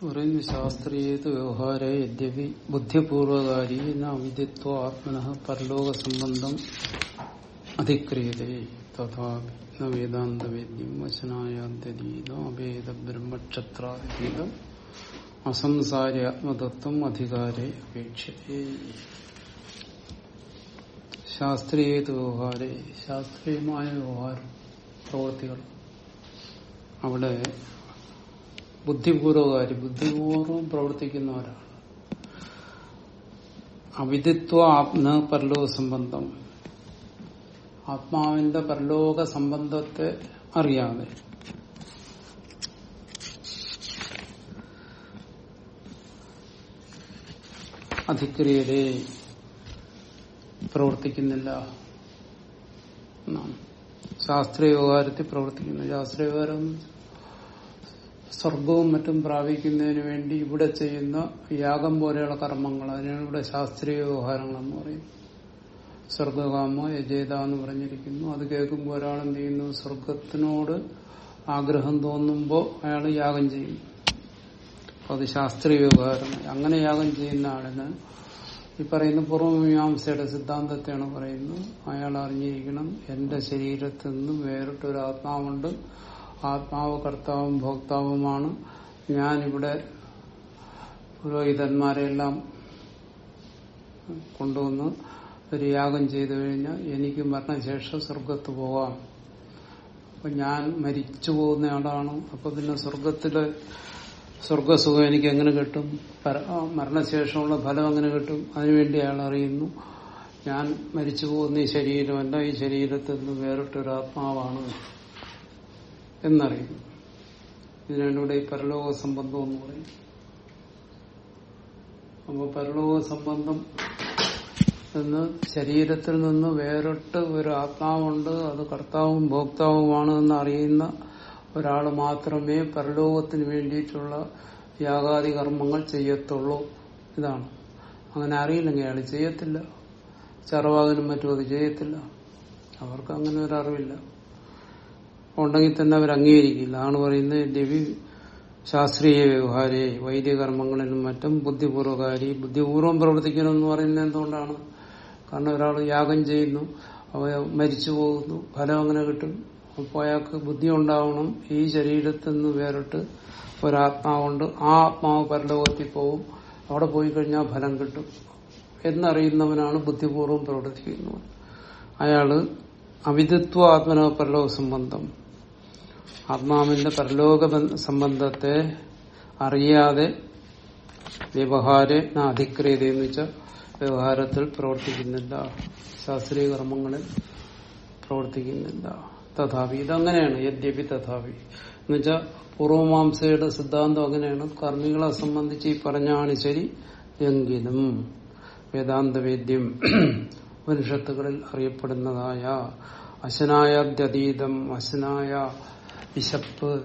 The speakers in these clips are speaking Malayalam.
പറയുന്നു ശാസ്ത്രീയത് വ്യവഹാര യദ്യപി ബുദ്ധിപൂർവകാരി അവിദ്യത്വ ആത്മന പരലോക സംബന്ധം അധിക്രിയതേ. തഥാപി വേദാന്തവേദ്യം വശനായാദ്യതീതം അഭേദ ബ്രഹ്മക്ഷത്രാതീതം അസംസാര്യാത്മതത്വം അധികാരെ അപേക്ഷതേ ശാസ്ത്രീയത് വ്യവഹാരെ ശാസ്ത്രീയമായ വ്യവഹാരം പ്രവൃത്തികൾ. അവിടെ ബുദ്ധിപൂർവകാരി ബുദ്ധിപൂർവം പ്രവർത്തിക്കുന്നവരാണ്. അവിദിത്വ ആത്മ പരലോക സംബന്ധം. ആത്മാവിന്റെ പരലോക സംബന്ധത്തെ അറിയാതെ. അധിക്രിയരെ പ്രവർത്തിക്കുന്നില്ല ശാസ്ത്രീയ വ്യവഹാരത്തിൽ പ്രവർത്തിക്കുന്നു. ശാസ്ത്രീയ വ്യവഹാരം സ്വർഗവും മറ്റും പ്രാപിക്കുന്നതിന് വേണ്ടി ഇവിടെ ചെയ്യുന്ന യാഗം പോലെയുള്ള കർമ്മങ്ങൾ. അതിനാണ് ഇവിടെ ശാസ്ത്രീയ വ്യവഹാരങ്ങൾ എന്ന് പറയുന്നത്. സ്വർഗകാമ യജേത എന്ന് പറഞ്ഞിരിക്കുന്നു. അത് കേൾക്കുമ്പോൾ ഒരാൾ എന്ത് ചെയ്യുന്നു? സ്വർഗത്തിനോട് ആഗ്രഹം തോന്നുമ്പോൾ അയാൾ യാഗം ചെയ്യും. അത് ശാസ്ത്രീയ വ്യവഹാരമായി അങ്ങനെ യാഗം ചെയ്യുന്ന ആളിന് ഈ പറയുന്ന പൂർവമീമാംസയുടെ സിദ്ധാന്തത്തെയാണ് പറയുന്നത്. അയാൾ അറിഞ്ഞിരിക്കണം എന്റെ ശരീരത്തിൽ നിന്നും വേറിട്ടൊരു ആത്മാവുണ്ട്. ആത്മാവ് കർത്താവും ഭോക്താവുമാണ്. ഞാനിവിടെ പുരോഹിതന്മാരെല്ലാം കൊണ്ടുവന്ന് ഒരു യാഗം ചെയ്തു കഴിഞ്ഞാൽ എനിക്ക് മരണശേഷം സ്വർഗത്ത് പോവാം. അപ്പൊ ഞാൻ മരിച്ചു പോകുന്ന ആളാണ്. അപ്പൊ പിന്നെ സ്വർഗത്തിലെ സ്വർഗസുഖം എനിക്ക് എങ്ങനെ കിട്ടും? മരണശേഷമുള്ള ഫലം എങ്ങനെ കിട്ടും? അതിനുവേണ്ടി അയാൾ അറിയുന്നു. ഞാൻ മരിച്ചു പോകുന്ന ഈ ശരീരമല്ല ഈ ശരീരത്തിൽ നിന്ന് വേറിട്ടൊരു ആത്മാവാണ് എന്നറിയുന്നു ഇതിനാണ് ഇവിടെ ഈ പരലോക സംബന്ധം എന്ന് പറയും. അപ്പൊ പരലോക സംബന്ധം എന്ന് ശരീരത്തിൽ നിന്ന് വേറിട്ട് ഒരു ആത്മാവുണ്ട് അത് കർത്താവും ഭോക്താവുമാണ് എന്ന് അറിയുന്ന ഒരാൾ മാത്രമേ പരലോകത്തിന് വേണ്ടിയിട്ടുള്ള യാഗാദി കർമ്മങ്ങൾ ചെയ്യത്തുള്ളൂ. ഇതാണ്. അങ്ങനെ അറിയില്ലെങ്കിൽ അയാൾ ചെയ്യത്തില്ല. ചറവാകനും മറ്റും അത് ചെയ്യത്തില്ല. അവർക്ക് അങ്ങനെ ഒരു അറിവില്ല. ഉണ്ടെങ്കിൽ തന്നെ അവർ അംഗീകരിക്കില്ല. ആണ് പറയുന്നത് ദേവി ശാസ്ത്രീയ വ്യവഹാരെ വൈദ്യകർമ്മങ്ങളിലും മറ്റും ബുദ്ധിപൂർവകാരി ബുദ്ധിപൂർവം പ്രവർത്തിക്കണമെന്ന് പറയുന്നത് എന്തുകൊണ്ടാണ്? കാരണം ഒരാൾ യാഗം ചെയ്യുന്നു അവ മരിച്ചു പോകുന്നു ഫലം അങ്ങനെ കിട്ടും. അപ്പോൾ അയാൾക്ക് ബുദ്ധി ഉണ്ടാവണം. ഈ ശരീരത്തിൽ നിന്ന് വേറിട്ട് ഒരാത്മാവുണ്ട്. ആ ആത്മാവ് പരലോകത്തിൽ പോവും. അവിടെ പോയി കഴിഞ്ഞാൽ ഫലം കിട്ടും. എന്നറിയുന്നവനാണ് ബുദ്ധിപൂർവം പ്രവർത്തിക്കുന്നത്. അയാൾ അവിധത്വ ആത്മനോ പരലോക സംബന്ധം. ആത്മാവിന്റെ പരലോക സംബന്ധത്തെ അറിയാതെ വ്യവഹാര അധിക്രിയത എന്ന് വെച്ചാൽ വ്യവഹാരത്തിൽ പ്രവർത്തിക്കുന്നില്ല. ശാസ്ത്രീയ കർമ്മങ്ങളിൽ പ്രവർത്തിക്കുന്നില്ല. തഥാപി ഇതങ്ങനെയാണ്. യദ്യപി തഥാപി എന്നുവെച്ചാൽ പൂർവമാംസയുടെ സിദ്ധാന്തം അങ്ങനെയാണ്. കർമ്മികളെ സംബന്ധിച്ച് ഈ പറഞ്ഞാണ് ശരി എങ്കിലും വേദാന്തവേദ്യം ഉപനിഷത്തുകളിൽ അറിയപ്പെടുന്നതായ അശനായാദ്യതീതം അശനായ വിശപ്പ്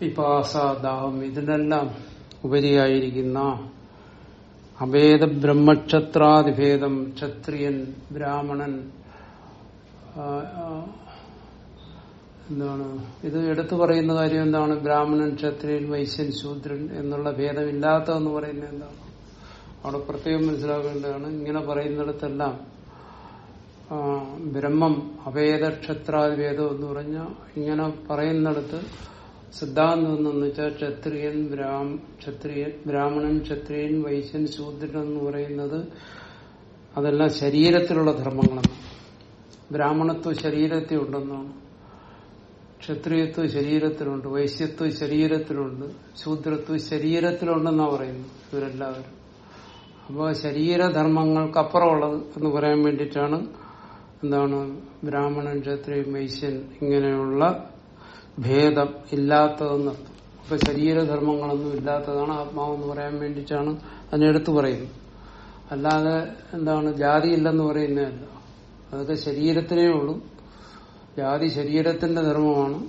പിപാസ ദാഹം ഇതിനെല്ലാം ഉപരിയായിരിക്കുന്ന അഭേദ ബ്രഹ്മക്ഷത്രാതിഭേദം ക്ഷത്രിയൻ ബ്രാഹ്മണൻ എന്താണ്? ഇത് എടുത്തു പറയുന്ന കാര്യം എന്താണ്? ബ്രാഹ്മണൻ ക്ഷത്രിയൻ വൈശ്യൻ ശൂദ്രൻ എന്നുള്ള ഭേദമില്ലാത്തതെന്ന് പറയുന്നത് എന്താണ്? അവിടെ പ്രത്യേകം മനസ്സിലാക്കേണ്ടതാണ്. ഇങ്ങനെ പറയുന്നിടത്തെല്ലാം ബ്രഹ്മം അഭേദ ക്ഷത്രാതിഭേദം എന്ന് പറഞ്ഞ ഇങ്ങനെ പറയുന്നിടത്ത് സിദ്ധാന്തം എന്നു വെച്ചാൽ ക്ഷത്രിയൻ ക്ഷത്രിയൻ ബ്രാഹ്മണൻ ക്ഷത്രിയൻ വൈശ്യൻ ശൂദ്രൻ എന്ന് പറയുന്നത് അതെല്ലാം ശരീരത്തിലുള്ള ധർമ്മങ്ങളാണ്. ബ്രാഹ്മണത്വം ശരീരത്തിൽ ഉണ്ടെന്നാണ് ക്ഷത്രിയത്വം ശരീരത്തിലുണ്ട് വൈശ്യത്വം ശരീരത്തിലുണ്ട് ശൂദ്രത്വം ശരീരത്തിലുണ്ടെന്നാണ് പറയുന്നത് ഇവരെല്ലാവരും. അപ്പോൾ ശരീരധർമ്മങ്ങൾക്കപ്പുറമുള്ളത് എന്ന് പറയാൻ വേണ്ടിയിട്ടാണ് എന്താണ്? ബ്രാഹ്മണൻ ക്ഷത്രിയൻ വൈശ്യൻ ഇങ്ങനെയുള്ള ഭേദം ഇല്ലാത്തതെന്ന് അപ്പൊ ശരീരധർമ്മങ്ങളൊന്നും ഇല്ലാത്തതാണ് ആത്മാവെന്ന് പറയാൻ വേണ്ടിയിട്ടാണ് അതിനെടുത്ത് പറയുന്നത്. അല്ലാതെ എന്താണ്? ജാതി ഇല്ലെന്ന് പറയുന്നതല്ല. അതൊക്കെ ശരീരത്തിനേ ഉള്ളൂ. ജാതി ശരീരത്തിന്റെ ധർമ്മമാണ്.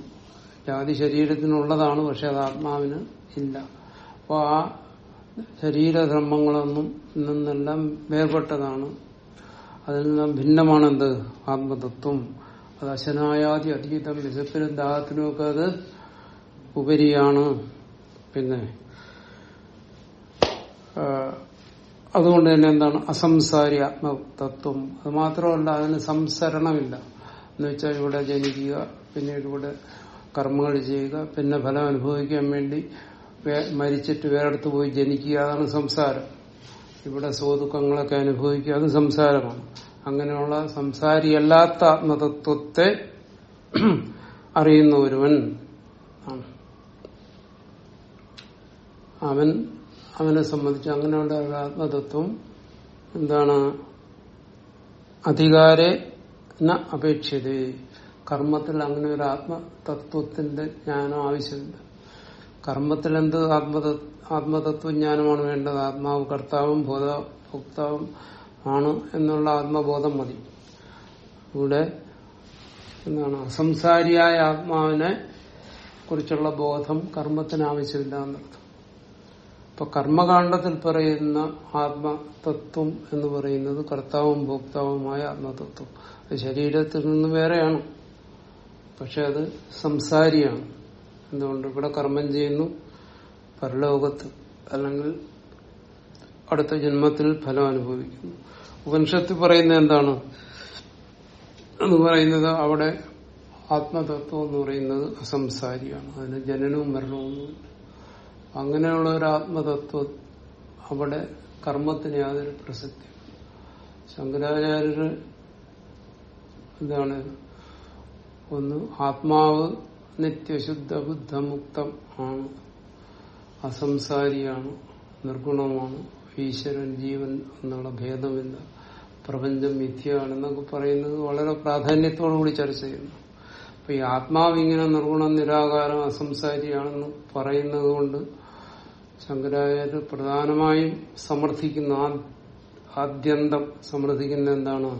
ജാതി ശരീരത്തിനുള്ളതാണ് പക്ഷെ അത് ആത്മാവിന് ഇല്ല. അപ്പോൾ ആ ശരീരധർമ്മങ്ങളൊന്നും നിന്നെല്ലാം വേർപെട്ടതാണ്. അതിൽ നിന്നും ഭിന്നമാണെന്ത്? ആത്മതത്വം. അത് അശനായാതി അതീതം വിശപ്പിനും ദാഹത്തിനുമൊക്കെ അത് ഉപരിയാണ്. പിന്നെ അതുകൊണ്ട് തന്നെ എന്താണ്? അസംസാരി ആത്മതത്വം അത് മാത്രമല്ല അതിന് സംസരണമില്ല. എന്ന് വെച്ചാൽ ഇവിടെ ജനിക്കുക പിന്നീട് ഇവിടെ കർമ്മങ്ങൾ ചെയ്യുക പിന്നെ ഫലം അനുഭവിക്കാൻ വേണ്ടി മരിച്ചിട്ട് വേറെടുത്ത് പോയി ജനിക്കുക അതാണ് സംസാരം. ഇവിടെ സുഖദുഃഖങ്ങളൊക്കെ അനുഭവിക്കുക അത് സംസാരമാണ്. അങ്ങനെയുള്ള സംസാരിയല്ലാത്ത ആത്മതത്വത്തെ അറിയുന്ന ഒരുവൻ അവൻ അവനെ സംബന്ധിച്ച് അങ്ങനെയുള്ള ആത്മതത്വം എന്താണ്? അധികാരെ അപേക്ഷിത കർമ്മത്തിൽ അങ്ങനെ ഒരു ആത്മതത്വത്തിന്റെ ജ്ഞാനം ആവശ്യമുണ്ട് കർമ്മത്തിൽ എന്ത് ആത്മത ആത്മതത്വജ്ഞാനമാണ് വേണ്ടത്. ആത്മാവ് കർത്താവും ബോധ ഭോക്താവും ആണ് എന്നുള്ള ആത്മബോധം മതി. ഇവിടെ എന്താണ്? അസംസാരിയായ ആത്മാവിനെ കുറിച്ചുള്ള ബോധം കർമ്മത്തിന് ആവശ്യമില്ല എന്നർത്ഥം. ഇപ്പൊ കർമ്മകാണ്ഡത്തിൽ പറയുന്ന ആത്മതത്വം എന്ന് പറയുന്നത് കർത്താവും ഭോക്താവുമായ ആത്മതത്വം. അത് ശരീരത്തിൽ നിന്ന് വേറെയാണ്. പക്ഷെ അത് സംസാരിയാണ്. എന്തുകൊണ്ട്? ഇവിടെ കർമ്മം ചെയ്യുന്നു. പരലോകത്ത് അല്ലെങ്കിൽ അടുത്ത ജന്മത്തിൽ ഫലം അനുഭവിക്കുന്നു. ഉപനിഷത്തിൽ പറയുന്നത് എന്താണ്? എന്ന് പറയുന്നത് അവിടെ ആത്മതത്വം എന്ന് പറയുന്നത് അസംസാരിയാണ്. അതിന് ജനനവും മരണവും അങ്ങനെയുള്ള ഒരു ആത്മതത്വം അവിടെ കർമ്മത്തിന് യാതൊരു പ്രസക്തി ശങ്കരാചാര്യര് എന്താണ്? ഒന്ന് ആത്മാവ് നിത്യശുദ്ധ ബുദ്ധമുക്തം ആണ്. അസംസാരിയാണ് നിർഗുണമാണ് ഈശ്വരൻ ജീവൻ എന്നുള്ള ഭേദമില്ല പ്രപഞ്ചം മിഥ്യയാണെന്നൊക്കെ പറയുന്നത് വളരെ പ്രാധാന്യത്തോടുകൂടി ചർച്ച ചെയ്യുന്നു. അപ്പൊ ഈ ആത്മാവ് ഇങ്ങനെ നിർഗുണം നിരാകാരം അസംസാരിയാണെന്ന് പറയുന്നത് കൊണ്ട് ശങ്കരാചാര്യ പ്രധാനമായും സമർത്ഥിക്കുന്ന ആദ്യന്തം സമർത്ഥിക്കുന്ന എന്താണ്?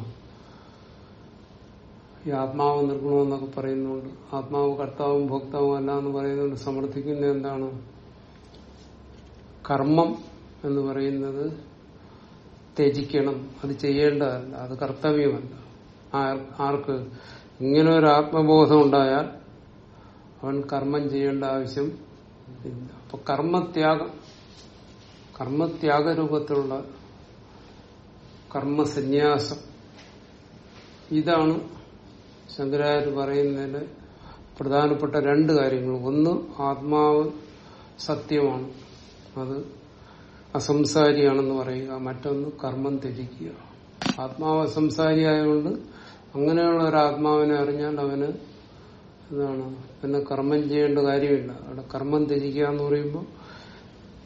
ഈ ആത്മാവ് നിർഗുണമെന്നൊക്കെ പറയുന്നുണ്ട് ആത്മാവ് കർത്താവും ഭോക്താവും അല്ല എന്ന് പറയുന്നുണ്ട് സമർത്ഥിക്കുന്ന എന്താണ്? കർമ്മം എന്ന് പറയുന്നത് ത്യജിക്കണം അത് ചെയ്യേണ്ടതല്ല അത് കർത്തവ്യമല്ല. ആർക്ക് ഇങ്ങനെ ഒരു ആത്മബോധം ഉണ്ടായാൽ അവൻ കർമ്മം ചെയ്യേണ്ട ആവശ്യം ഇല്ല. അപ്പൊ കർമ്മത്യാഗം കർമ്മത്യാഗ രൂപത്തിലുള്ള കർമ്മസന്യാസം. ഇതാണ് ശങ്കരാചാര്യ പറയുന്നതിന് പ്രധാനപ്പെട്ട രണ്ട് കാര്യങ്ങൾ. ഒന്ന് ആത്മാവ് സത്യമാണ്. അത് അസംസാരിയാണെന്ന് പറയുക മറ്റൊന്ന് കർമ്മം ത്യജിക്കുക. ആത്മാവ് അസംസാരിയായതുകൊണ്ട് അങ്ങനെയുള്ള ഒരു ആത്മാവിനെ അറിഞ്ഞാൽ അവന് എന്താണ് പിന്നെ കർമ്മം ചെയ്യേണ്ട കാര്യമില്ല. അവിടെ കർമ്മം ത്യജിക്കുക എന്ന് പറയുമ്പോൾ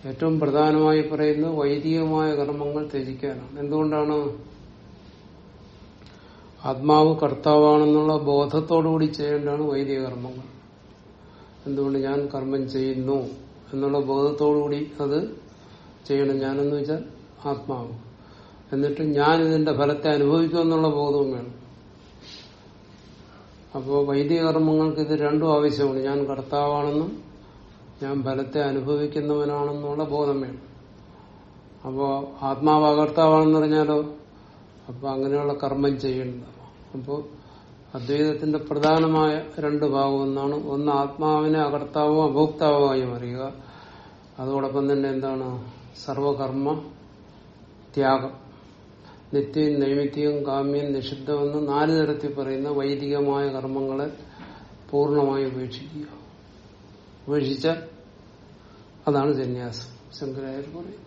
ഏറ്റവും പ്രധാനമായി പറയുന്നത് വൈദികമായ കർമ്മങ്ങൾ ത്യജിക്കാനാണ്. എന്തുകൊണ്ടാണ്? ആത്മാവ് കർത്താവാണെന്നുള്ള ബോധത്തോടുകൂടി ചെയ്യേണ്ടതാണ് വൈദിക കർമ്മങ്ങൾ. എന്തുകൊണ്ട് ഞാൻ കർമ്മം ചെയ്യുന്നു? എന്നുള്ള ബോധത്തോടുകൂടി അത് ചെയ്യണം. ഞാനെന്ന് വെച്ചാൽ ആത്മാവ്. എന്നിട്ട് ഞാൻ ഇതിന്റെ ഫലത്തെ അനുഭവിക്കുമെന്നുള്ള ബോധവും വേണം. അപ്പോൾ വൈദിക കർമ്മങ്ങൾക്ക് ഇത് രണ്ടും ആവശ്യമാണ്. ഞാൻ കർത്താവാണെന്നും ഞാൻ ഫലത്തെ അനുഭവിക്കുന്നവനാണെന്നുള്ള ബോധം വേണം. അപ്പോ ആത്മാവ് അകർത്താവാണെന്ന് പറഞ്ഞാലോ? അപ്പൊ അങ്ങനെയുള്ള കർമ്മം ചെയ്യേണ്ടത്. അപ്പോൾ അദ്വൈതത്തിന്റെ പ്രധാനമായ രണ്ട് ഭാഗം ഒന്നാണ്. ഒന്ന് ആത്മാവിനെ അകർത്താവോ അഭോക്താവോ ആയി അറിയുക അതോടൊപ്പം തന്നെ എന്താണ്? സർവകർമ്മ ത്യാഗം. നിത്യം നൈമിത്യം കാമ്യം നിഷിദ്ധമെന്ന് നാല് തരത്തിൽ പറയുന്ന വൈദികമായ കർമ്മങ്ങളെ പൂർണമായി ഉപേക്ഷിക്കുക. ഉപേക്ഷിച്ച അതാണ് സന്യാസം. ശങ്കരായ പറയുന്നത്.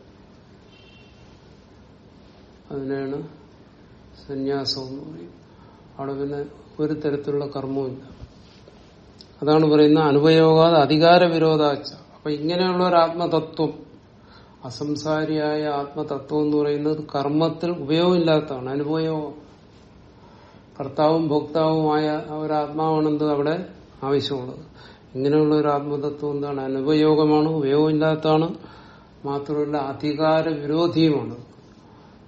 അതിനാണ് സന്യാസം എന്ന് പറയും അവിടെ പിന്നെ ഒരു തരത്തിലുള്ള കർമ്മവുമില്ല അതാണ് പറയുന്ന അനുപയോഗാത അധികാര വിരോധാച്ച അപ്പൊ ഇങ്ങനെയുള്ള ഒരു ആത്മതത്വം അസംസാരിയായ ആത്മതത്വം എന്ന് പറയുന്നത് കർമ്മത്തിൽ ഉപയോഗമില്ലാത്തതാണ് അനുപയോഗം. കർത്താവും ഭോക്താവുമായ ഒരു ആത്മാവാണെന്ത് അവിടെ ആവശ്യമുള്ളത്. ഇങ്ങനെയുള്ള ഒരു ആത്മതത്വം എന്താണ്? അനുപയോഗമാണ് ഉപയോഗമില്ലാത്തതാണ്. മാത്രമല്ല അധികാര വിരോധിയുമാണ്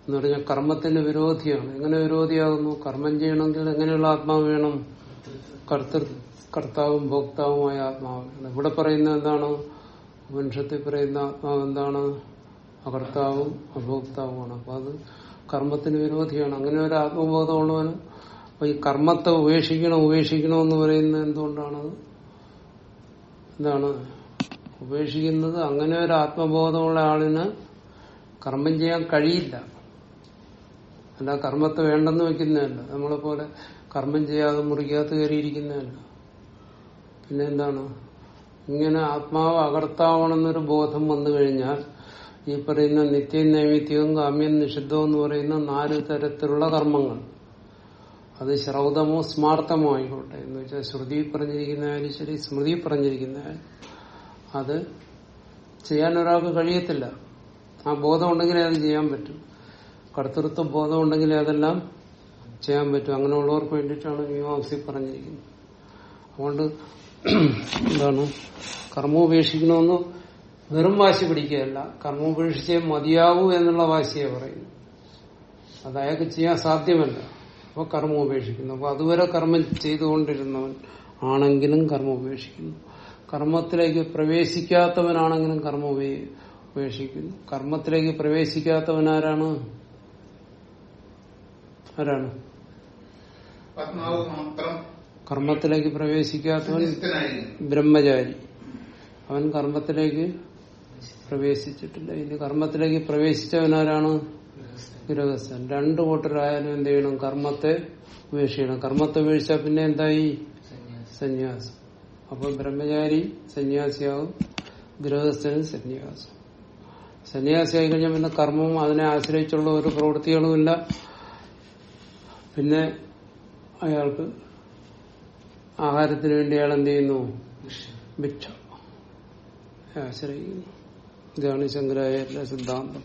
എന്ന് പറഞ്ഞാൽ കർമ്മത്തിന് വിരോധിയാണ്. എങ്ങനെ വിരോധിയാകുന്നു? കർമ്മം ചെയ്യണമെങ്കിൽ എങ്ങനെയുള്ള ആത്മാവ് വേണം? കർത്തൃ കർത്താവും ഭോക്താവുമായ ആത്മാവ് വേണം ഇവിടെ പറയുന്ന എന്താണ്? മനുഷ്യത്തിൽ പറയുന്ന ആത്മാവ് എന്താണ്? അകർത്താവും അഭോക്താവുമാണ്. അപ്പൊ അത് കർമ്മത്തിന് വിരോധിയാണ്. അങ്ങനെ ഒരു ആത്മബോധമുള്ളവന് അപ്പൊ ഈ കർമ്മത്തെ ഉപേക്ഷിക്കണം ഉപേക്ഷിക്കണം എന്ന് പറയുന്നത് എന്തുകൊണ്ടാണ്? എന്താണ്? ഉപേക്ഷിക്കുന്നത് അങ്ങനെ ഒരു ആത്മബോധമുള്ള ആളിന് കർമ്മം ചെയ്യാൻ കഴിയില്ല. അല്ല കർമ്മത്തെ വേണ്ടെന്ന് വെക്കുന്നതല്ല. നമ്മളെ പോലെ കർമ്മം ചെയ്യാതെ മുറിക്കകത്ത് കയറിയിരിക്കുന്നതല്ല. പിന്നെ എന്താണ്? ഇങ്ങനെ ആത്മാവ് അകർത്താവണമെന്നൊരു ബോധം വന്നു കഴിഞ്ഞാൽ ഈ പറയുന്ന നിത്യം നൈമിത്യവും കാമ്യം നിഷിദ്ധവും എന്ന് പറയുന്ന നാല് തരത്തിലുള്ള കർമ്മങ്ങൾ. അത് ശ്രൗതമോ സ്മാർത്ഥമോ ആയിക്കോട്ടെ. എന്ന് വെച്ചാൽ ശ്രുതി പറഞ്ഞിരിക്കുന്നതായാലും ശരി സ്മൃതി പറഞ്ഞിരിക്കുന്നതായാലും അത് ചെയ്യാൻ ഒരാൾക്ക് കഴിയത്തില്ല. ആ ബോധം ഉണ്ടെങ്കിലേ അത് ചെയ്യാൻ പറ്റും. കർത്തൃത്വ ബോധം ഉണ്ടെങ്കിലേ അതെല്ലാം ചെയ്യാൻ പറ്റും. അങ്ങനെയുള്ളവർക്ക് വേണ്ടിയിട്ടാണ് മീമാംസി പറഞ്ഞിരിക്കുന്നത്. അതുകൊണ്ട് എന്താണ്? കർമ്മോപേക്ഷിക്കണമെന്ന് വെറും വാശി പിടിക്കുകയല്ല. കർമ്മോപേക്ഷിച്ചേ മതിയാവൂ എന്നുള്ള വാശിയെ പറയുന്നു. അത് അയാൾക്ക് ചെയ്യാൻ സാധ്യമല്ല. അപ്പൊ കർമ്മം ഉപേക്ഷിക്കുന്നു. അപ്പൊ അതുവരെ കർമ്മം ചെയ്തുകൊണ്ടിരുന്നവൻ ആണെങ്കിലും കർമ്മം ഉപേക്ഷിക്കുന്നു. കർമ്മത്തിലേക്ക് പ്രവേശിക്കാത്തവനാണെങ്കിലും കർമ്മം ഉപേ- ഉപേക്ഷിക്കുന്നു. കർമ്മത്തിലേക്ക് പ്രവേശിക്കാത്തവനാരാണ്? ആരാണ്? കർമ്മത്തിലേക്ക് പ്രവേശിക്കാത്തവൻ ബ്രഹ്മചാരി. അവൻ കർമ്മത്തിലേക്ക് പ്രവേശിച്ചിട്ടില്ല. ഇനി കർമ്മത്തിലേക്ക് പ്രവേശിച്ചവനാരാണ് ഗൃഹസ്ഥൻ. രണ്ടു കൂട്ടരായാലും എന്ത് ചെയ്യണം? കർമ്മത്തെ ഉപേക്ഷിക്കണം. കർമ്മത്തെ ഉപേക്ഷിച്ചാൽ പിന്നെ എന്തായി? സന്യാസം. അപ്പൊ ബ്രഹ്മചാരി സന്യാസിയാവും ഗൃഹസ്ഥനും സന്യാസം. സന്യാസിയായി കഴിഞ്ഞാൽ പിന്നെ കർമ്മവും അതിനെ ആശ്രയിച്ചുള്ള ഒരു പ്രവൃത്തികളുമില്ല. പിന്നെ അയാൾക്ക് ആഹാരത്തിന് വേണ്ടി അയാൾ എന്ത് ചെയ്യുന്നു? ഭിക്ഷ. ആശ്രയിക്കുന്നു ഇതാണ് ശങ്കരാചാര്യ സിദ്ധാന്തം.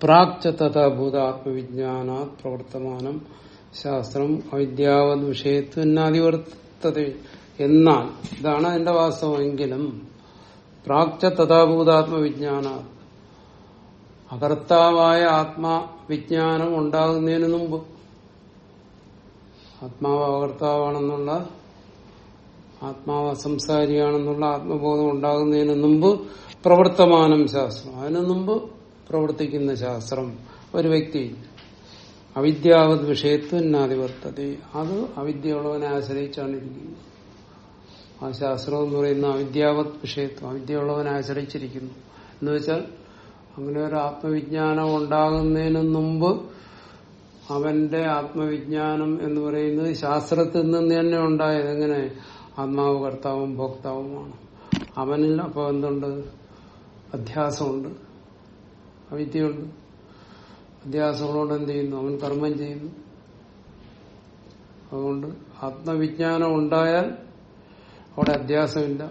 പ്രാക്ച തഥാഭൂത ആത്മവിജ്ഞാനാത് പ്രവർത്തമാനം ശാസ്ത്രം അവിദ്യാവത് വിഷയത്വന്നാതിവർത്തത എന്നാൽ ഇതാണ് അതിന്റെ വാസ്തവമെങ്കിലും പ്രാക്ച തഥാഭൂതാത്മവിജ്ഞാന അകർത്താവായ ആത്മാവിജ്ഞാനം ഉണ്ടാകുന്നതിന് മുമ്പ് ആത്മാവ് അകർത്താവാണെന്നുള്ള ആത്മാവ് അസംസാരിയാണെന്നുള്ള ആത്മബോധം ഉണ്ടാകുന്നതിന് മുമ്പ് പ്രവർത്തമാനം ശാസ്ത്രം. അതിനു മുമ്പ് പ്രവർത്തിക്കുന്ന ശാസ്ത്രം ഒരു വ്യക്തി അവിദ്യാവത് വിഷയത്വനാധിവർത്തത അത് അവിദ്യയുള്ളവനെ ആശ്രയിച്ചാണ് ഇരിക്കുന്നത് ആ ശാസ്ത്രം എന്ന് പറയുന്ന അവിദ്യാവത് വിഷയത്വം അവിദ്യയുള്ളവനെ ആശ്രയിച്ചിരിക്കുന്നു. എന്ന് വെച്ചാൽ അങ്ങനെ ഒരു ആത്മവിജ്ഞാനം ഉണ്ടാകുന്നതിന് മുമ്പ് അവന്റെ ആത്മവിജ്ഞാനം എന്ന് പറയുന്നത് ശാസ്ത്രത്തിൽ നിന്ന് തന്നെ ഉണ്ടായത് എങ്ങനെ? ആത്മാവ് കർത്താവും ഭോക്താവുമാണ്. അവനിൽ അപ്പൊ എന്തുണ്ട്? അധ്യാസമുണ്ട്. അവിദ്യയുണ്ട്. അധ്യാസങ്ങളോട് എന്ത് ചെയ്യുന്നു? അവൻ കർമ്മം ചെയ്യുന്നു. അതുകൊണ്ട് ആത്മവിജ്ഞാനം ഉണ്ടായാൽ അവിടെ അധ്യാസമില്ല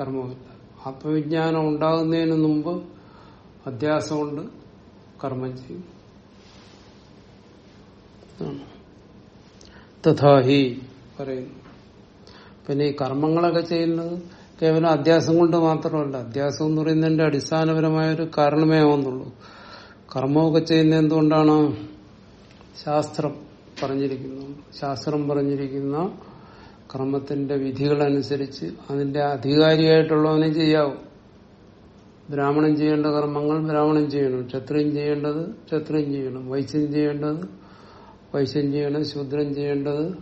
കർമ്മമില്ല ആത്മവിജ്ഞാനം ഉണ്ടാകുന്നതിന് മുമ്പ് അധ്യാസമുണ്ട് കർമ്മം ചെയ്യും. തഥാഹി പറയുന്നു. പിന്നെ ഈ കർമ്മങ്ങളൊക്കെ ചെയ്യുന്നത് കേവലം അധ്യാസം കൊണ്ട് മാത്രമല്ല അധ്യാസം എന്ന് പറയുന്നതിന്റെ അടിസ്ഥാനപരമായ ഒരു കാരണമേ ആവുന്നുള്ളൂ. കർമ്മമൊക്കെ ചെയ്യുന്നത് എന്തുകൊണ്ടാണ്? ശാസ്ത്രം പറഞ്ഞിരിക്കുന്നു. ശാസ്ത്രം പറഞ്ഞിരിക്കുന്ന കർമ്മത്തിന്റെ വിധികളനുസരിച്ച് അതിന്റെ അധികാരിയായിട്ടുള്ളവനെ ചെയ്യാവും. ബ്രാഹ്മണൻ ചെയ്യേണ്ട കർമ്മങ്ങൾ ബ്രാഹ്മണൻ ചെയ്യണം. ക്ഷത്രിയൻ ചെയ്യേണ്ടത് ക്ഷത്രിയൻ ചെയ്യണം. വൈശ്യൻ ചെയ്യേണ്ടത് വൈശ്യൻ ചെയ്യണം. ശൂദ്രൻ ചെയ്യേണ്ടത്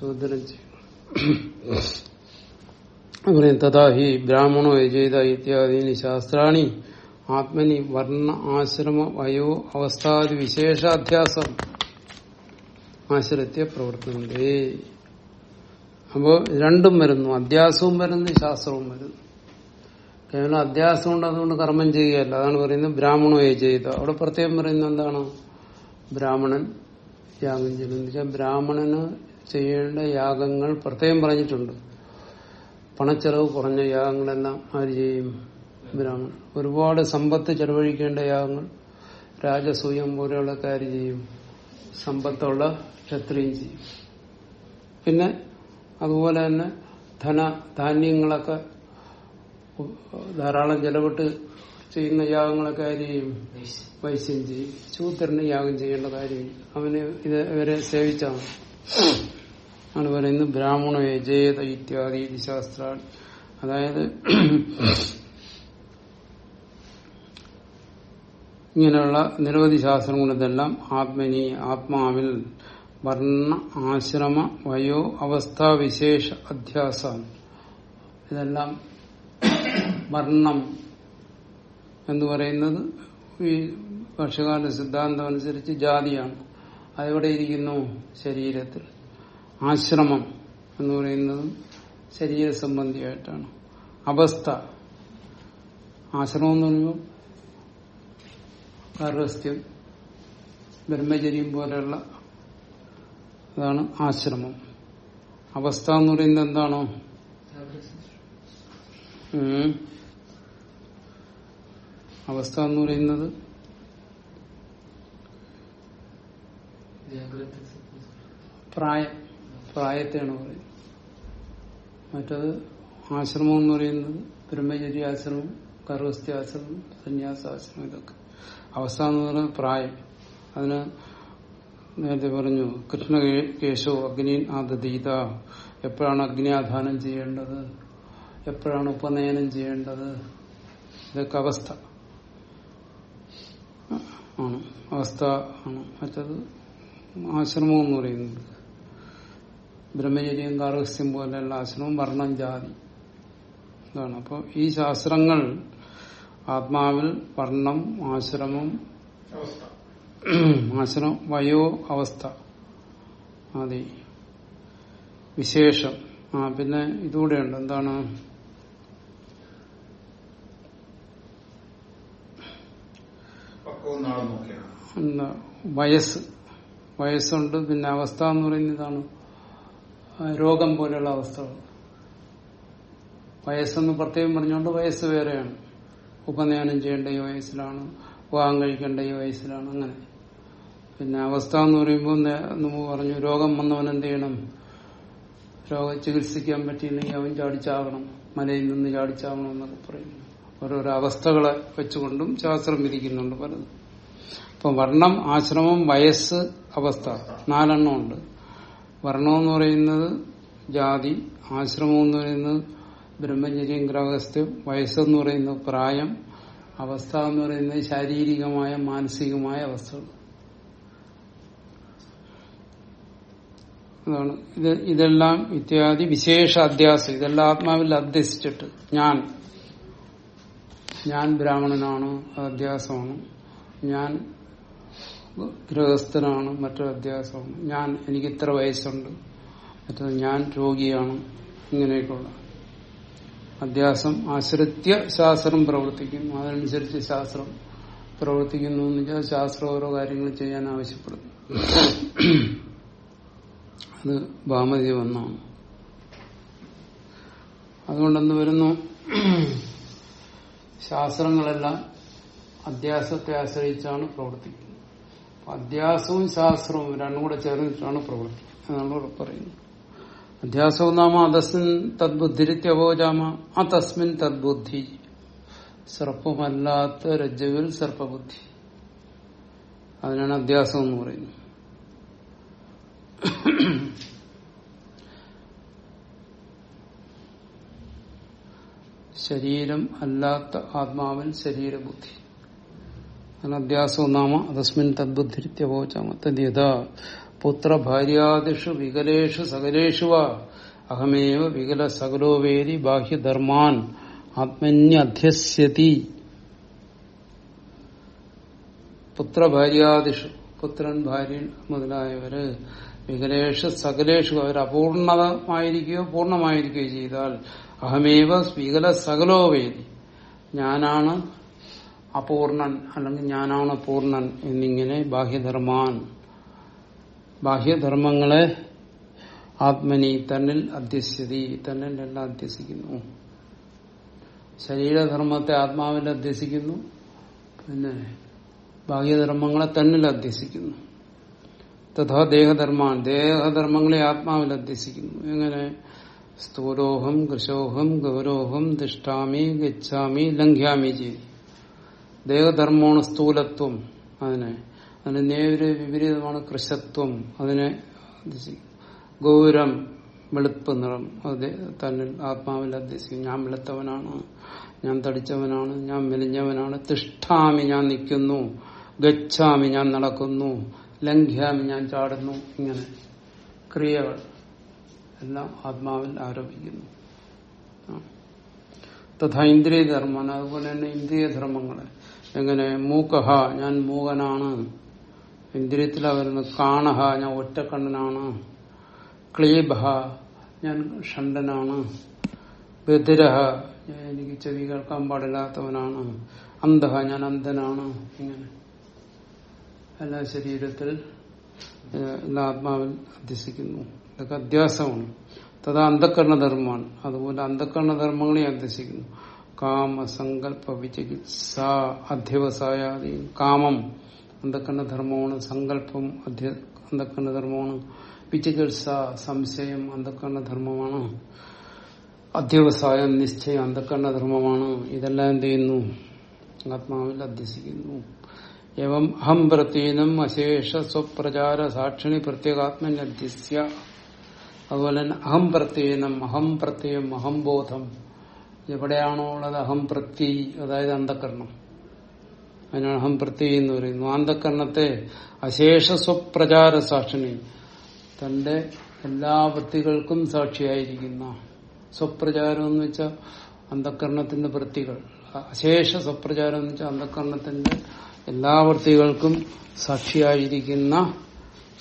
ശൂദ്രൻ ചെയ്യണം. അങ്ങനെ തഥാ ഹി ബ്രാഹ്മണോ യജേത ഇത്യാദീനി ശാസ്ത്രാണി ആത്മനി വർണ ആശ്രമ വയോ അവസ്ഥാദി വിശേഷാധ്യാസം ആശ്രത്യ പ്രവർത്തനേ അപ്പോ രണ്ടും വരുന്നു. അധ്യാസവും വരുന്നു ശാസ്ത്രവും വരുന്നു. കേവലം അധ്യാസം കൊണ്ട് അതുകൊണ്ട് കർമ്മം ചെയ്യുകയല്ല. അതാണ് പറയുന്നത് ബ്രാഹ്മണോ ചെയ്ത. അവിടെ പ്രത്യേകം പറയുന്നത് എന്താണ്? ബ്രാഹ്മണൻ യാഗം ചെയ്യുന്നത് ബ്രാഹ്മണന് ചെയ്യേണ്ട യാഗങ്ങൾ പ്രത്യേകം പറഞ്ഞിട്ടുണ്ട്. പണച്ചെലവ് കുറഞ്ഞ യാഗങ്ങളെല്ലാം ആര് ചെയ്യും? ബ്രാഹ്മണൻ. ഒരുപാട് സമ്പത്ത് ചെലവഴിക്കേണ്ട യാഗങ്ങൾ രാജസൂയം പോലെയുള്ള കാര്യം ചെയ്യും? സമ്പത്തുള്ള ക്ഷത്രിയും ചെയ്യും. പിന്നെ അതുപോലെ തന്നെ ധന ധാന്യങ്ങളൊക്കെ ധാരാളം ചെലവിട്ട് ചെയ്യുന്ന യാഗങ്ങളൊക്കെ ആര് വൈശ്യം ചെയ്യും ശൂദ്രന് യാഗം ചെയ്യേണ്ട കാര്യം. അവന് ഇത് ഇവരെ സേവിച്ചാണ്. ആണ് പറയുന്നത്. ബ്രാഹ്മണ യജേത ഇത്യാദി ശാസ്ത്ര അതായത് ഇങ്ങനെയുള്ള നിരവധി ശാസ്ത്രങ്ങൾ ഇതെല്ലാം ആത്മനി ആത്മാവിൽ വർണ ആശ്രമ വയോ അവസ്ഥാവിശേഷ അധ്യാസം ഇതെല്ലാം വർണം എന്ന് പറയുന്നത് ഈ ഭക്ഷ്യകാല സിദ്ധാന്തം അനുസരിച്ച് ജാതിയാണ്. അതെവിടെ ഇരിക്കുന്നു? ശരീരത്തിൽ. ആശ്രമം എന്ന് പറയുന്നത് ശരീര സംബന്ധിയായിട്ടാണ്. അവസ്ഥ. ആശ്രമം എന്ന് പറയുമ്പോൾ ഗർഭസ്ഥ്യം ബ്രഹ്മചര്യം പോലെയുള്ള അതാണ് ആശ്രമം. അവസ്ഥ എന്ന് പറയുന്നത് എന്താണോ. അവസ്ഥ എന്ന് പറയുന്നത്? പ്രായം പ്രായത്തെയാണ് പറയുന്നത്. മറ്റത് ആശ്രമം എന്ന് പറയുന്നത് ബ്രഹ്മചര്യ ആശ്രമം ഗർഭസ്ഥ്യാശ്രമം സന്യാസാശ്രമം ഇതൊക്കെ. അവസ്ഥ എന്ന് പറയുന്നത് പ്രായം. അതിന് നേരത്തെ പറഞ്ഞു കൃഷ്ണ കേശോ അഗ്നി ആദീത എപ്പോഴാണ് അഗ്നിയാധാനം ചെയ്യേണ്ടത്? എപ്പോഴാണ് ഉപനയനം ചെയ്യേണ്ടത്? ഇതൊക്കെ അവസ്ഥ. ആണ്. അവസ്ഥ ആണ്. മറ്റത് ആശ്രമം എന്ന് പറയുന്നത്. ബ്രഹ്മചര്യം ഗാർഹസ്യം പോലെയുള്ള ആശ്രമം വർണം ജാതി. ഇതാണ്. അപ്പോൾ ഈ ശാസ്ത്രങ്ങൾ ആത്മാവിൽ വർണം ആശ്രമം ആശ്രമം വയോ അവസ്ഥ. അതെ വിശേഷം. ആ പിന്നെ ഇതുകൂടെയുണ്ട് എന്താണ്? എന്താ വയസ്സ്. വയസ്സുണ്ട് പിന്നെ അവസ്ഥ എന്ന് പറയുന്നതാണ് രോഗം പോലെയുള്ള അവസ്ഥകൾ. വയസ്സെന്ന് പ്രത്യേകം പറഞ്ഞുകൊണ്ട് വയസ്സ് വേറെയാണ്. ഉപനയനം ചെയ്യേണ്ട ഈ വയസ്സിലാണ് വിവാഹം കഴിക്കേണ്ട ഈ വയസ്സിലാണ് അങ്ങനെ. പിന്നെ അവസ്ഥ എന്ന് പറയുമ്പോൾ നമ്മൾ പറഞ്ഞു രോഗം വന്നവൻ എന്ത് ചെയ്യണം? രോഗ ചികിത്സിക്കാൻ പറ്റിയില്ലെങ്കിൽ അവൻ ചാടിച്ചാകണം മലയിൽ നിന്ന് ചാടിച്ചാകണം എന്നൊക്കെ പറയുന്നു. ഓരോരോ അവസ്ഥകളെ വെച്ചുകൊണ്ടും ശാസ്ത്രം വിധിക്കുന്നുണ്ട് പലതും. ഇപ്പൊ വർണം ആശ്രമം വയസ്സ് അവസ്ഥ നാലെണ്ണം ഉണ്ട്. എന്ന് പറയുന്നത് ജാതി ആശ്രമം എന്ന് പറയുന്നത് ബ്രഹ്മചര്യം ഗ്രഹസ്ഥ്യം വയസ്സെന്ന് പറയുന്നത് പ്രായം അവസ്ഥ എന്ന് പറയുന്നത് ശാരീരികമായ മാനസികമായ അവസ്ഥകൾ. അതാണ്. ഇത് ഇതെല്ലാം ഇത്യാദി വിശേഷ അധ്യാസം. ഇതെല്ലാം ആത്മാവിൽ അധ്യസിച്ചിട്ട് ഞാൻ ഞാൻ ബ്രാഹ്മണനാണ് അധ്യാസമാണ്. ഞാൻ ഗൃഹസ്ഥനാണ് മറ്റൊരു അധ്യാസമാണ്. ഞാൻ എനിക്ക് ഇത്ര വയസ്സുണ്ട്. മറ്റത് ഞാൻ രോഗിയാണ്. ഇങ്ങനെയൊക്കെയുള്ള അധ്യാസം. ആശ്രിത്യ ശാസ്ത്രം പ്രവർത്തിക്കുന്നു. അതനുസരിച്ച് ശാസ്ത്രം പ്രവർത്തിക്കുന്നു എന്ന് വെച്ചാൽ ശാസ്ത്രം ഓരോ കാര്യങ്ങൾ ചെയ്യാൻ ആവശ്യപ്പെടുന്നു. അത് ഭാമതി വന്നാണ്. അതുകൊണ്ടെന്ന് വരുന്നു ശാസ്ത്രങ്ങളെല്ലാം അധ്യാസത്തെ ആശ്രയിച്ചാണ് പ്രവർത്തിക്കുന്നത്. അധ്യാസവും ശാസ്ത്രവും രണ്ടും കൂടെ ചേർന്നിട്ടാണ് പ്രവൃത്തി എന്നാണ് പറയുന്നത്. അധ്യാസവും നാമ അതസ്മിൻ തദ്ബുദ്ധിരിത്യവോചാമ അതസ്മിൻ തസ്മിൻ തദ്ബുദ്ധി. സർപ്പമല്ലാത്ത രജ്ജുവിൽ സർപ്പബുദ്ധി. അതിനാണ് അധ്യാസം എന്ന് പറയുന്നത്. ശരീരം അല്ലാത്ത ആത്മാവിൽ ശരീരബുദ്ധി. അതാണ് അധ്യാസവും നാമ അതസ്മിൻ തദ്ബുദ്ധിരിത്യവോചാമ പുത്ര ഭാര്യാദിഷു വികലേഷു സകലേഷു വാ. അഹമേവ വികല സകലോ വേദി ബാഹ്യധർമാൻ ആത്മന്യധ്യസ്യതി. പുത്രഭാര്യാദിഷു പുത്രൻ ഭാര്യൻ മുതലായവര് വികലേഷു സകലേഷു അവർ അപൂർണമായിരിക്കുകയോ പൂർണമായിരിക്കുകയോ ചെയ്താൽ അഹമേവ വികല സകലോ വേദി ഞാനാണ് അപൂർണൻ അല്ലെങ്കിൽ ഞാനാണ് പൂർണൻ എന്നിങ്ങനെ ബാഹ്യധർമാൻ ബാഹ്യധർമ്മങ്ങളെ ആത്മനി തന്നിൽ അധ്യസ്യതി തന്നിൽ എല്ലാം അധ്യസിക്കുന്നു. ശരീരധർമ്മത്തെ ആത്മാവിൽ അധ്യസിക്കുന്നു പിന്നെ ബാഹ്യധർമ്മങ്ങളെ തന്നിൽ അധ്യസിക്കുന്നു. തഥാ ദേഹധർമാൻ ദേഹധർമ്മങ്ങളെ ആത്മാവിൽ അധ്യസിക്കുന്നു. എങ്ങനെ? സ്ഥൂലോഹം കൃശോഹം ഗൗരോഹം തിഷ്ടാമി ഗച്ഛാമി ലംഘ്യാമി ചെയ്തി. ദേഹധർമ്മമാണ് സ്ഥൂലത്വം. അതിനെ അതിന് നേരെ വിപരീതമാണ് കൃശത്വം. അതിനെ ഗൗരം വെളുപ്പ് നിറം. അത് തന്നിൽ ആത്മാവിൽ അധ്യസിക്കും ഞാൻ വെളുത്തവനാണ് ഞാൻ തടിച്ചവനാണ് ഞാൻ മെലിഞ്ഞവനാണ്. തിഷ്ഠാമി ഞാൻ നിൽക്കുന്നു. ഗച്ഛാമി ഞാൻ നടക്കുന്നു. ലംഘ്യാമി ഞാൻ ചാടുന്നു. ഇങ്ങനെ ക്രിയകൾ എല്ലാം ആത്മാവിൽ ആരോപിക്കുന്നു. തഥാ ഇന്ദ്രിയ ധർമ്മമാണ് അതുപോലെ തന്നെ ഇന്ദ്രിയ ധർമ്മങ്ങളെ എങ്ങനെ മൂക്കഹ ഞാൻ മൂകനാണ്. ഇന്ദ്രിയത്തിലാ വരുന്നത്. കാണഹ ഞാൻ ഒറ്റക്കണ്ണനാണ്. ക്ലീബഹ ഞാൻ ഷണ്ടനാണ് ബദിരഹ എനിക്ക് ചെവി കേൾക്കാൻ പാടില്ലാത്തവനാണ്. അന്ധഹ ഞാൻ അന്ധനാണ്. ഇങ്ങനെ. എല്ലാ ശരീരത്തിൽ എല്ലാ ആത്മാവിൽ അധ്യസിക്കുന്നു ഇതൊക്കെ അധ്യാസമാണ്. തഥാ അന്ധക്കരണ ധർമ്മമാണ് അതുപോലെ അന്ധക്കരണ ധർമ്മങ്ങളെ അധ്യസിക്കുന്നു കാമ സങ്കല്പ വിചികിത്സ അധ്യവസായാദി കാമം അന്ധക്കരണ ധർമ്മമാണ് സങ്കല്പം അധ്യ അന്ധക്കരണ ധർമ്മമാണ് വിചികിത്സ സംശയം അന്ധക്കരണ ധർമ്മമാണ് അധ്യവസായം നിശ്ചയം അന്ധക്കരണ ധർമ്മമാണ് ഇതെല്ലാം എന്ത് ചെയ്യുന്നു? ആത്മാവിൽ അധ്യസിക്കുന്നു. എവം അഹം പ്രത്യേനം അശേഷ സ്വപ്രചാര സാക്ഷിണി പ്രത്യേകാത്മന്യധ്യസ്യ അതുപോലെ തന്നെ അഹം പ്രത്യേനം അഹം പ്രത്യയം അഹം ബോധം. എവിടെയാണോ ഉള്ളത് അഹം പ്രത്യയി അതായത് അന്ധക്കരണം അതിനാണ് അഹം പ്രത്യയി എന്ന് പറയുന്നു അന്ധക്കരണത്തെ അശേഷ സ്വപ്രചാര സാക്ഷിണി തന്റെ എല്ലാ വൃത്തികൾക്കും സാക്ഷിയായിരിക്കുന്ന സ്വപ്രചാരം എന്ന് വെച്ചാൽ അന്ധക്കരണത്തിന്റെ വൃത്തികൾ. അശേഷ സ്വപ്രചാരം എന്ന് വെച്ചാൽ അന്ധക്കരണത്തിന്റെ എല്ലാ വൃത്തികൾക്കും സാക്ഷിയായിരിക്കുന്ന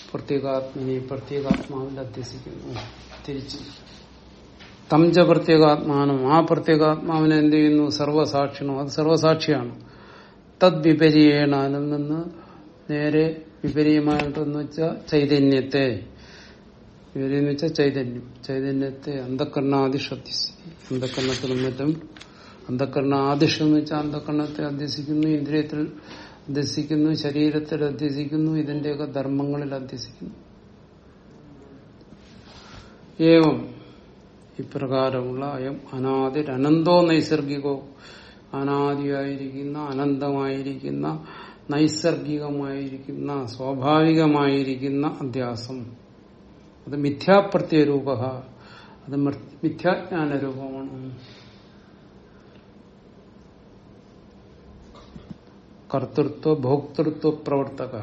പ്രത്യേകാത്മനെ പ്രത്യേകാത്മാവിൽ അധ്യസിക്കുന്നു തിരിച്ച് തംജ പ്രത്യേകാത്മാനം. ആ പ്രത്യേകാത്മാവിനെ എന്ത് ചെയ്യുന്നു? സർവസാക്ഷിണോ അത് സർവസാക്ഷിയാണ് തദ് വിപരീയണ അതിൽ നിന്ന് നേരെ വിപരീയമായിട്ടെന്ന് വെച്ചാൽ ചൈതന്യത്തെ. വിപരീയെന്ന് വെച്ചാൽ ചൈതന്യം. ചൈതന്യത്തെ അന്ധക്കരണാദിഷത്തി അന്ധക്കരണത്തിലും മറ്റും അന്ധക്കരണാദിഷം എന്ന് വെച്ചാൽ അന്ധക്കരണത്തെ അധ്യസിക്കുന്നു ഇന്ദ്രിയത്തിൽ അധ്യസിക്കുന്നു ശരീരത്തിൽ അധ്യസിക്കുന്നു ഇതിന്റെയൊക്കെ ധർമ്മങ്ങളിൽ അധ്യസിക്കുന്നു ഏവം ഇപ്രകാരമുള്ള അയം അനാദിർ അനന്തോ നൈസർഗികോ. അനാദിയായിരിക്കുന്ന അനന്തമായിരിക്കുന്ന നൈസർഗികമായിരിക്കുന്ന സ്വാഭാവികമായിരിക്കുന്ന അധ്യാസം. അത് മിഥ്യാപ്രത്യ രൂപ അത് മിഥ്യാജ്ഞാന രൂപമാണ് കർത്തൃത്വ ഭോക്തൃത്വ പ്രവർത്തക.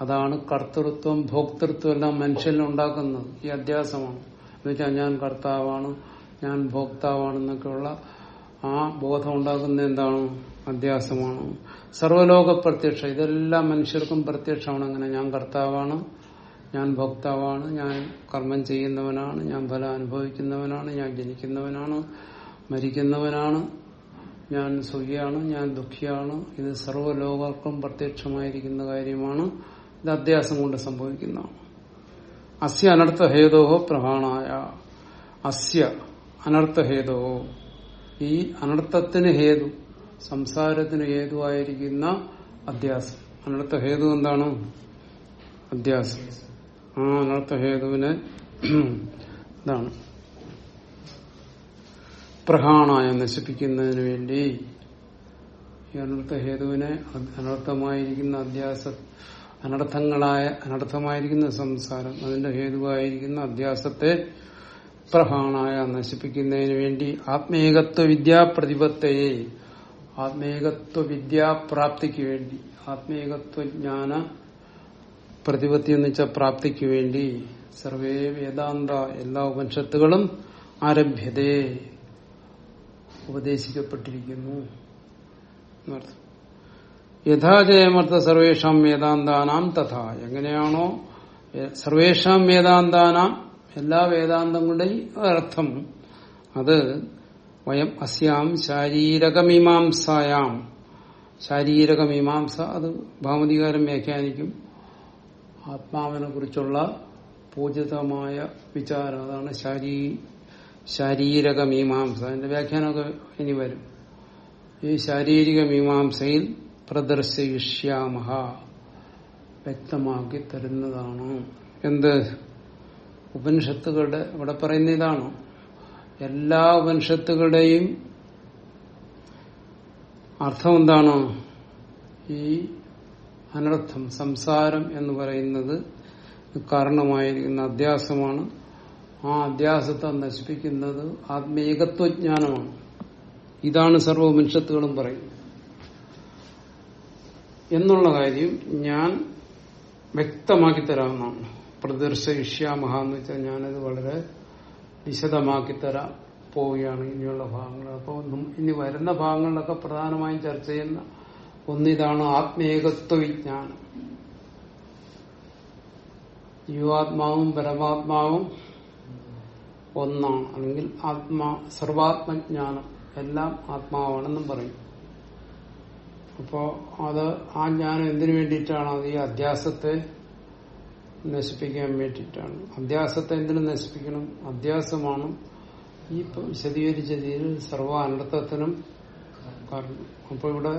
അതാണ് കർത്തൃത്വം ഭോക്തൃത്വം എല്ലാം മനുഷ്യനിൽ ഉണ്ടാക്കുന്നത്. ഈ അധ്യാസമാണ്. എന്നുവെച്ചാൽ ഞാൻ കർത്താവാണ് ഞാൻ ഭോക്താവാണെന്നൊക്കെയുള്ള ആ ബോധം ഉണ്ടാക്കുന്ന എന്താണ്? അധ്യാസമാണ്. സർവലോക പ്രത്യക്ഷ ഇതെല്ലാം മനുഷ്യർക്കും പ്രത്യക്ഷമാണ്. അങ്ങനെ ഞാൻ കർത്താവാണ് ഞാൻ ഭോക്താവാണ് ഞാൻ കർമ്മം ചെയ്യുന്നവനാണ് ഞാൻ ഫലം അനുഭവിക്കുന്നവനാണ് ഞാൻ ജനിക്കുന്നവനാണ് മരിക്കുന്നവനാണ് ഞാൻ സുഖിയാണ് ഞാൻ ദുഃഖിയാണ്. ഇത് സർവലോകർക്കും പ്രത്യക്ഷമായിരിക്കുന്ന കാര്യമാണ്. ഇത് അധ്യാസം കൊണ്ട് സംഭവിക്കുന്നതാണ്. അസ്യ അനർത്ഥഹേതോ പ്രഹാണായ അസ്യ അനർത്ഥഹേതോ. ഈ അനർത്ഥത്തിന് ഹേതു സംസാരത്തിന് ഹേതുവായിരിക്കുന്ന അധ്യാസം. അനർത്ഥഹേതു എന്താണ്? അധ്യാസം. ആ അനർത്ഥഹേതുവിനെ ഇതാണ്. പ്രഹാണായ നശിപ്പിക്കുന്നതിന് വേണ്ടി ഈ അനർത്ഥ ഹേതുവിനെ അനർത്ഥമായിരിക്കുന്ന അധ്യാസ അനർത്ഥങ്ങളായ അനർത്ഥമായിരിക്കുന്ന സംസാരം അതിന്റെ ഹേതുവായിരിക്കുന്ന അധ്യാസത്തെ പ്രഹാണായ നശിപ്പിക്കുന്നതിന് വേണ്ടി ആത്മേകത്വ വിദ്യാപ്രതിപത്തയെ ആത്മേകത്വ വിദ്യാപ്രാപ്തിക്ക് വേണ്ടി ആത്മേകത്വ ജ്ഞാന പ്രതിപത്തി എന്ന് വെച്ച പ്രാപ്തിക്ക് വേണ്ടി സർവേ വേദാന്ത എല്ലാ ഉപനിഷത്തുകളും ആരഭ്യതേ ഉപദേശിക്കപ്പെട്ടിരിക്കുന്നു. എന്നർത്ഥം യഥാജയമർത്ഥ സർവേഷാം വേദാന്താനാം തഥാ. എങ്ങനെയാണോ സർവേഷാം വേദാന്താനാം എല്ലാ വേദാന്തങ്ങളുടെയും അർത്ഥം അത് വയം അസ്യാം ശാരീരകമീമാംസായാം. ശാരീരകമീമാംസ അത് ഭാമതികാരം വ്യാഖ്യാനിക്കും. ആത്മാവിനെ കുറിച്ചുള്ള പൂജിതമായ വിചാരം അതാണ് ശാരീ ശാരീരകമീമാംസ. അതിന്റെ വ്യാഖ്യാനമൊക്കെ ഇനി വരും. ഈ ശാരീരിക മീമാംസയിൽ പ്രദർശയിഷ്യാമ വ്യക്തമാക്കി തരുന്നതാണ്. എന്ത്? ഉപനിഷത്തുകളുടെ ഇവിടെ പറയുന്ന ഇതാണ്. എല്ലാ ഉപനിഷത്തുകളുടെയും അർത്ഥം എന്താണ്? ഈ അനർത്ഥം സംസാരം എന്ന് പറയുന്നത് കാരണമായിരിക്കുന്ന അധ്യാസമാണ്. ആ അധ്യാസത്തെ നശിപ്പിക്കുന്നത് ആത്മീകത്വജ്ഞാനമാണ്. ഇതാണ് സർവ ഉപനിഷത്തുകളും പറയുന്നത്. എന്നുള്ള കാര്യം ഞാൻ വ്യക്തമാക്കി തരാവുന്നതാണ് പ്രദർശയിഷ്യാമഹ എന്ന് വെച്ചാൽ ഞാനത് വളരെ വിശദമാക്കി തരാൻ പോവുകയാണ് ഇനിയുള്ള ഭാഗങ്ങൾ. അപ്പോൾ ഇനി വരുന്ന ഭാഗങ്ങളിലൊക്കെ പ്രധാനമായും ചർച്ച ചെയ്യുന്ന ഒന്നിതാണ് ആത്മേകത്വ വിജ്ഞാനം. ജീവാത്മാവും പരമാത്മാവും ഒന്നാണ്. അല്ലെങ്കിൽ ആത്മാ സർവാത്മജ്ഞാനം എല്ലാം ആത്മാവാണെന്നും പറയും. അപ്പോ അത് ആ ജ്ഞാനം എന്തിനു വേണ്ടിയിട്ടാണ് അത് ഈ അധ്യാസത്തെ നശിപ്പിക്കാൻ വേണ്ടിയിട്ടാണ്? അധ്യാസത്തെ എന്തിനു നശിപ്പിക്കണം? അധ്യാസമാണ് ഈ വിശദീകരിച്ച രീതിയിൽ സർവ അനർത്ഥത്തിനും കാരണം. അപ്പൊ ഇവിടെ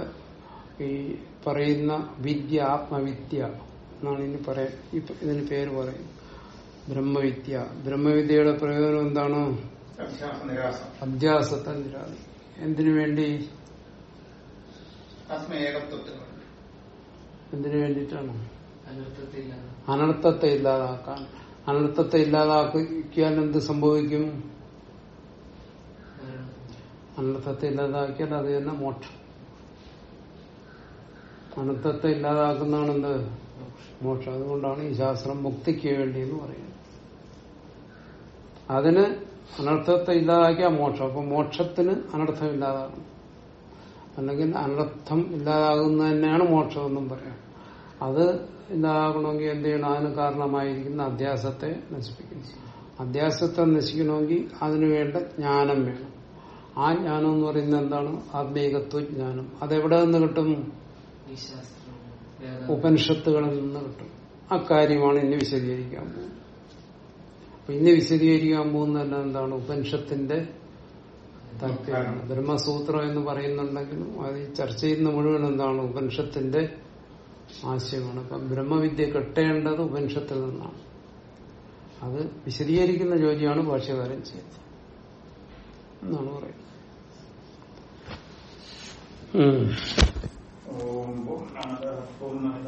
ഈ പറയുന്ന വിദ്യ ആത്മവിദ്യ എന്നാണ് ഇനി പറയാ ഇതിന് പേര് പറയും. ബ്രഹ്മവിദ്യ. ബ്രഹ്മവിദ്യയുടെ പ്രയോജനം എന്താണ്? അധ്യാസത്തെ നിരാധി എന്തിനു വേണ്ടി? ആത്മേകത്വത്തിന് വേണ്ടി എന്തിനു വേണ്ടിയിട്ടാണ്? അനർത്ഥത്തില്ലാതെ. അനർത്ഥത്തെ ഇല്ലാതാക്കാൻ. അനർത്ഥത്തെ ഇല്ലാതാക്കിയാൽ എന്ത് സംഭവിക്കും? അനർത്ഥത്തെ ഇല്ലാതാക്കിയാൽ അത് തന്നെ മോക്ഷം. അനർത്ഥത്തെ ഇല്ലാതാക്കുന്നതാണ് എന്ത്? മോക്ഷം. അതുകൊണ്ടാണ് ഈ ശാസ്ത്രം മുക്തിക്ക് വേണ്ടി എന്ന് പറയുന്നത്. അതിന് അനർത്ഥത്തെ ഇല്ലാതാക്കിയ മോക്ഷം. അപ്പൊ മോക്ഷത്തിന് അനർത്ഥം ഇല്ലാതാകണം അല്ലെങ്കിൽ അനർത്ഥം ഇല്ലാതാകുന്ന തന്നെയാണ് മോക്ഷം എന്നും പറയാം. അത് ഇല്ലാതാകണമെങ്കിൽ എന്ത് ചെയ്യണം? അതിന് കാരണമായിരിക്കുന്ന അധ്യാസത്തെ നശിപ്പിക്കണം അധ്യാസത്തെ നശിക്കണമെങ്കിൽ അതിനു വേണ്ട ജ്ഞാനം വേണം. ആ ജ്ഞാനം എന്ന് പറയുന്നത് എന്താണ്? ആത്മീകത്വ ജ്ഞാനം. അതെവിടെ നിന്ന് കിട്ടും? ഉപനിഷത്തുകളിൽ നിന്ന് കിട്ടും. അക്കാര്യമാണ് ഇനി വിശദീകരിക്കാൻ പോകുന്നത്. അപ്പൊ ഇനി വിശദീകരിക്കാൻ പോകുന്നതെല്ലാം എന്താണ്? ഉപനിഷത്തിന്റെ ബ്രഹ്മസൂത്രം എന്ന് പറയുന്നുണ്ടെങ്കിലും അത് ഈ ചർച്ച ചെയ്യുന്ന മുഴുവൻ എന്താണ്? ഉപനിഷത്തിന്റെ ആശയമാണ്. അപ്പം ബ്രഹ്മവിദ്യ കെട്ടേണ്ടത് ഉപനിഷത്തിൽ നിന്നാണ്. അത് വിശദീകരിക്കുന്ന ജോലിയാണ് ഭാഷ്യകാരൻ ചെയ്യുന്നത്. എന്നാണ് പറയുന്നത്. ഓം